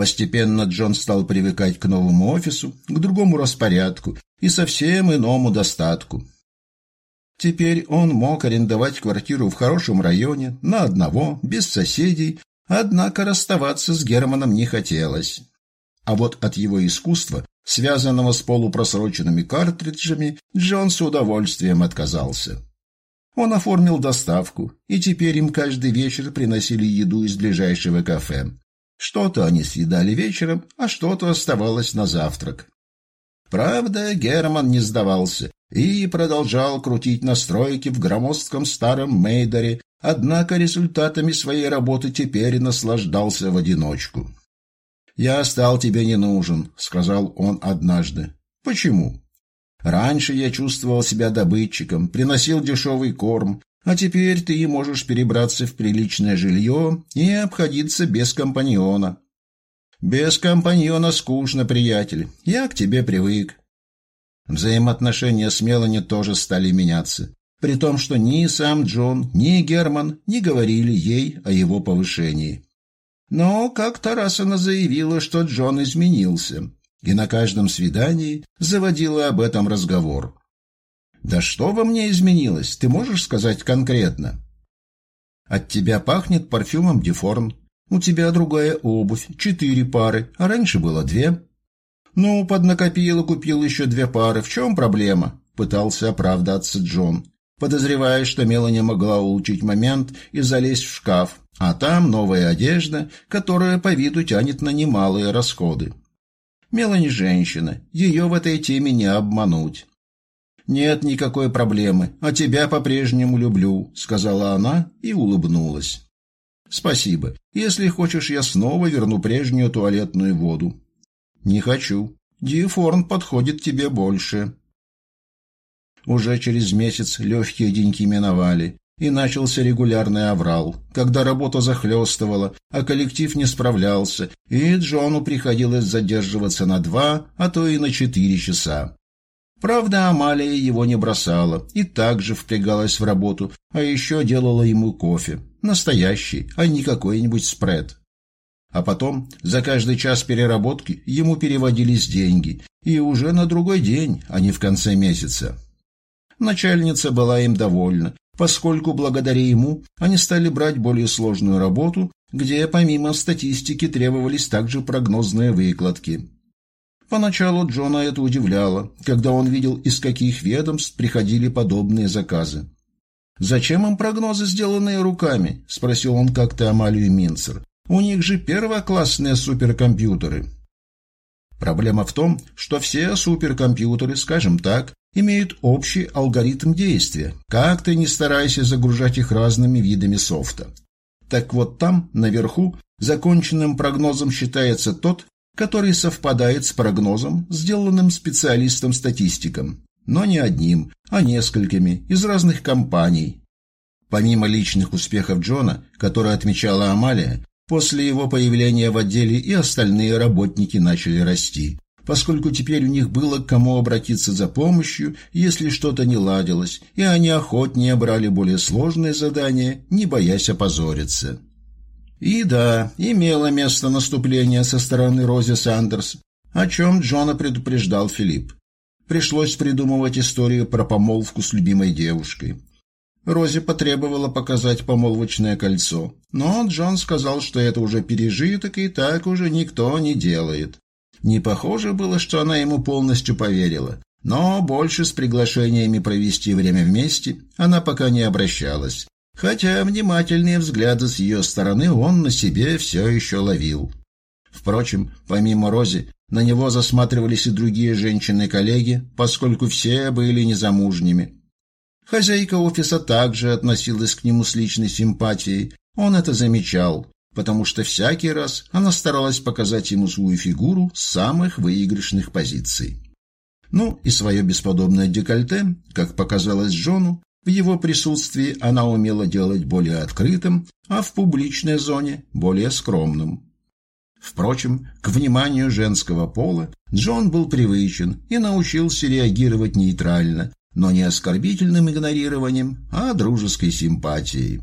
Постепенно Джон стал привыкать к новому офису, к другому распорядку и совсем иному достатку. Теперь он мог арендовать квартиру в хорошем районе, на одного, без соседей, однако расставаться с Германом не хотелось. А вот от его искусства, связанного с полупросроченными картриджами, Джон с удовольствием отказался. Он оформил доставку, и теперь им каждый вечер приносили еду из ближайшего кафе. Что-то они съедали вечером, а что-то оставалось на завтрак. Правда, Герман не сдавался и продолжал крутить настройки в громоздком старом Мейдере, однако результатами своей работы теперь наслаждался в одиночку. «Я стал тебе не нужен», — сказал он однажды. «Почему?» «Раньше я чувствовал себя добытчиком, приносил дешевый корм, а теперь ты можешь перебраться в приличное жилье и обходиться без компаньона». «Без компаньона скучно, приятель. Я к тебе привык. Взаимоотношения с Мелани тоже стали меняться, при том, что ни сам Джон, ни Герман не говорили ей о его повышении. Но как-то раз она заявила, что Джон изменился, и на каждом свидании заводила об этом разговор. «Да что во мне изменилось, ты можешь сказать конкретно?» «От тебя пахнет парфюмом Дефорн. У тебя другая обувь, четыре пары, а раньше было две. «Ну, поднакопил и купил еще две пары. В чем проблема?» – пытался оправдаться Джон, подозревая, что Мелани могла улучшить момент и залезть в шкаф, а там новая одежда, которая по виду тянет на немалые расходы. Мелани женщина, ее в этой теме не обмануть. «Нет никакой проблемы, а тебя по-прежнему люблю», — сказала она и улыбнулась. «Спасибо. Если хочешь, я снова верну прежнюю туалетную воду. «Не хочу. Диэфорн подходит тебе больше». Уже через месяц легкие деньки миновали, и начался регулярный аврал, когда работа захлестывала, а коллектив не справлялся, и Джону приходилось задерживаться на два, а то и на четыре часа. Правда, Амалия его не бросала и также впрягалась в работу, а еще делала ему кофе. Настоящий, а не какой-нибудь спред. А потом за каждый час переработки ему переводились деньги, и уже на другой день, а не в конце месяца. Начальница была им довольна, поскольку благодаря ему они стали брать более сложную работу, где помимо статистики требовались также прогнозные выкладки. Поначалу Джона это удивляло, когда он видел, из каких ведомств приходили подобные заказы. «Зачем им прогнозы, сделанные руками?» – спросил он как-то Амалию Минцер. У них же первоклассные суперкомпьютеры. Проблема в том, что все суперкомпьютеры, скажем так, имеют общий алгоритм действия, как ты не старайся загружать их разными видами софта. Так вот там, наверху, законченным прогнозом считается тот, который совпадает с прогнозом, сделанным специалистом-статистиком, но не одним, а несколькими, из разных компаний. Помимо личных успехов Джона, которые отмечала Амалия, После его появления в отделе и остальные работники начали расти, поскольку теперь у них было к кому обратиться за помощью, если что-то не ладилось, и они охотнее брали более сложные задания, не боясь опозориться. И да, имело место наступление со стороны Рози Сандерс, о чем Джона предупреждал Филипп. Пришлось придумывать историю про помолвку с любимой девушкой. Рози потребовала показать помолвочное кольцо, но Джон сказал, что это уже пережиток и так уже никто не делает. Не похоже было, что она ему полностью поверила, но больше с приглашениями провести время вместе она пока не обращалась, хотя внимательные взгляды с ее стороны он на себе все еще ловил. Впрочем, помимо Рози, на него засматривались и другие женщины-коллеги, поскольку все были незамужними, Хозяйка офиса также относилась к нему с личной симпатией. Он это замечал, потому что всякий раз она старалась показать ему свою фигуру с самых выигрышных позиций. Ну и свое бесподобное декольте, как показалось Джону, в его присутствии она умела делать более открытым, а в публичной зоне более скромным. Впрочем, к вниманию женского пола Джон был привычен и научился реагировать нейтрально, но не оскорбительным игнорированием, а дружеской симпатией.